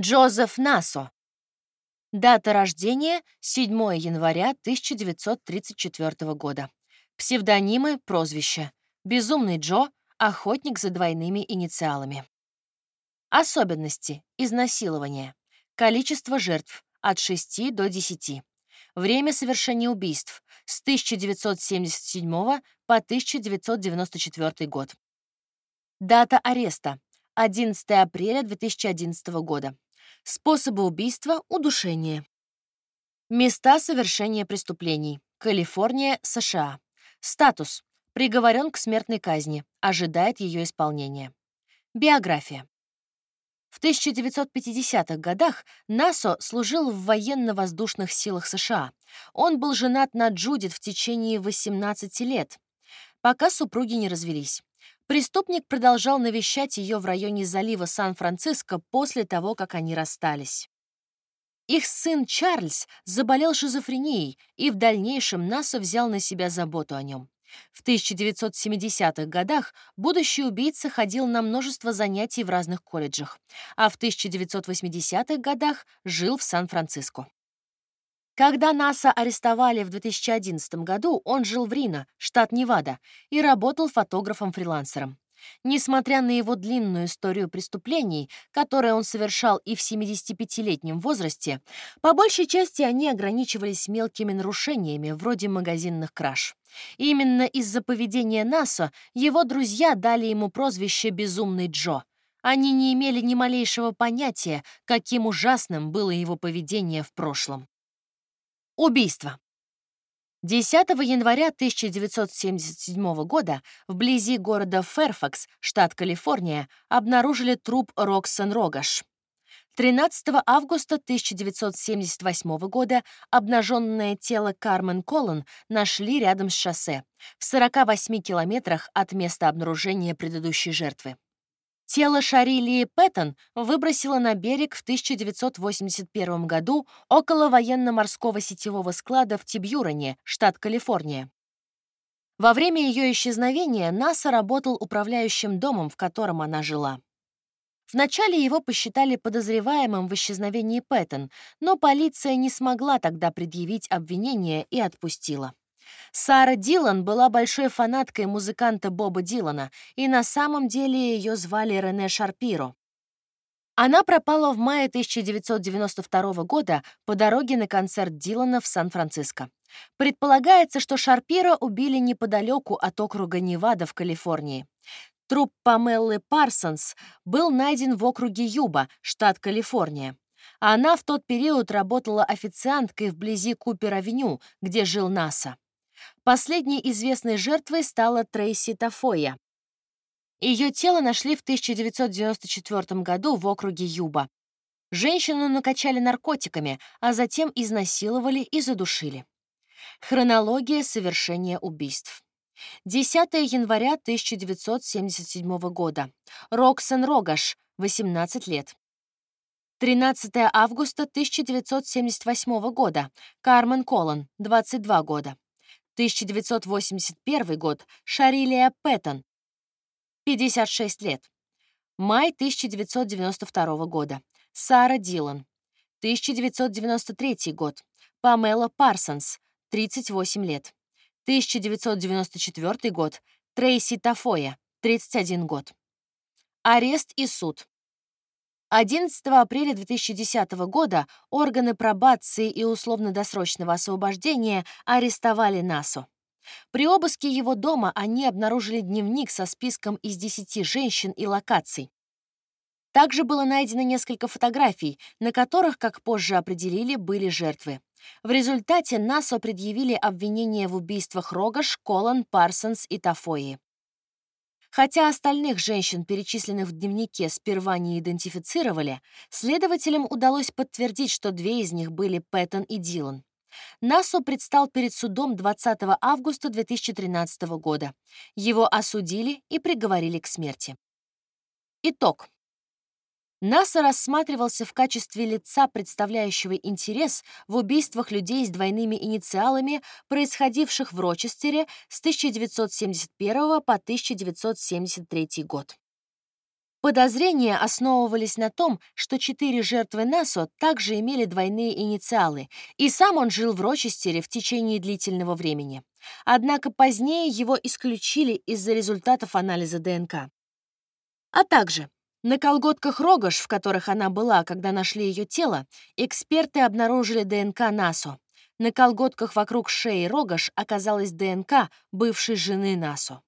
Джозеф Насо. Дата рождения — 7 января 1934 года. Псевдонимы, прозвища. Безумный Джо, охотник за двойными инициалами. Особенности. Изнасилования. Количество жертв — от 6 до 10. Время совершения убийств — с 1977 по 1994 год. Дата ареста 11 апреля 2011 года. Способы убийства — удушение. Места совершения преступлений. Калифорния, США. Статус. Приговорен к смертной казни. Ожидает ее исполнения. Биография. В 1950-х годах Насо служил в военно-воздушных силах США. Он был женат на Джудит в течение 18 лет, пока супруги не развелись. Преступник продолжал навещать ее в районе залива Сан-Франциско после того, как они расстались. Их сын Чарльз заболел шизофренией, и в дальнейшем НАСА взял на себя заботу о нем. В 1970-х годах будущий убийца ходил на множество занятий в разных колледжах, а в 1980-х годах жил в Сан-Франциско. Когда НАСА арестовали в 2011 году, он жил в Рино, штат Невада, и работал фотографом-фрилансером. Несмотря на его длинную историю преступлений, которые он совершал и в 75-летнем возрасте, по большей части они ограничивались мелкими нарушениями, вроде магазинных краж. именно из-за поведения НАСА его друзья дали ему прозвище «Безумный Джо». Они не имели ни малейшего понятия, каким ужасным было его поведение в прошлом. Убийство. 10 января 1977 года вблизи города Фэрфакс, штат Калифорния, обнаружили труп Роксон Рогаш. 13 августа 1978 года обнаженное тело Кармен Коллан нашли рядом с шоссе, в 48 километрах от места обнаружения предыдущей жертвы. Тело Шарилии Пэттон выбросило на берег в 1981 году около военно-морского сетевого склада в Тибьюроне, штат Калифорния. Во время ее исчезновения НАСА работал управляющим домом, в котором она жила. Вначале его посчитали подозреваемым в исчезновении Пэттон, но полиция не смогла тогда предъявить обвинение и отпустила. Сара Дилан была большой фанаткой музыканта Боба Дилана, и на самом деле ее звали Рене Шарпиро. Она пропала в мае 1992 года по дороге на концерт Дилана в Сан-Франциско. Предполагается, что Шарпиро убили неподалеку от округа Невада в Калифорнии. Труп Памеллы Парсонс был найден в округе Юба, штат Калифорния. Она в тот период работала официанткой вблизи Купер-авеню, где жил НАСА. Последней известной жертвой стала Трейси Тафоя. Ее тело нашли в 1994 году в округе Юба. Женщину накачали наркотиками, а затем изнасиловали и задушили. Хронология совершения убийств. 10 января 1977 года. Роксон Рогаш, 18 лет. 13 августа 1978 года. Кармен Коллан, 22 года. 1981 год. Шарилия Пэттон, 56 лет. Май 1992 года. Сара Дилан, 1993 год. Памела Парсонс, 38 лет. 1994 год. Трейси Тафоя, 31 год. Арест и суд. 11 апреля 2010 года органы пробации и условно-досрочного освобождения арестовали Насу. При обыске его дома они обнаружили дневник со списком из 10 женщин и локаций. Также было найдено несколько фотографий, на которых, как позже определили, были жертвы. В результате НАСО предъявили обвинения в убийствах Рогаш, Колан, Парсонс и Тафои. Хотя остальных женщин, перечисленных в дневнике, сперва не идентифицировали, следователям удалось подтвердить, что две из них были Пэттон и Дилан. Насу предстал перед судом 20 августа 2013 года. Его осудили и приговорили к смерти. Итог. НАСА рассматривался в качестве лица, представляющего интерес в убийствах людей с двойными инициалами, происходивших в Рочестере с 1971 по 1973 год. Подозрения основывались на том, что четыре жертвы Насо также имели двойные инициалы, и сам он жил в Рочестере в течение длительного времени. Однако позднее его исключили из-за результатов анализа ДНК. А также на колготках Рогаш, в которых она была, когда нашли ее тело, эксперты обнаружили ДНК Насо. На колготках вокруг шеи Рогаш оказалась ДНК бывшей жены Насо.